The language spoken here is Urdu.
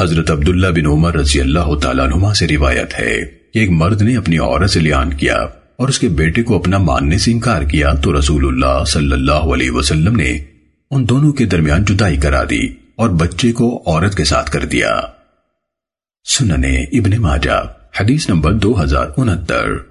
حضرت عبداللہ بن عمر رضی اللہ تعالیٰ عنہ سے روایت ہے کہ ایک مرد نے اپنی عورت سے لیان کیا اور اس کے بیٹے کو اپنا ماننے سے انکار کیا تو رسول اللہ صلی اللہ علیہ وسلم نے ان دونوں کے درمیان جدائی کرا دی اور بچے کو عورت کے ساتھ کر دیا۔ سننے ابن ماجہ، حدیث نمبر دو ہزار انہتر۔